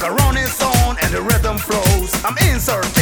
Macaroni on and the rhythm flows. I'm in back.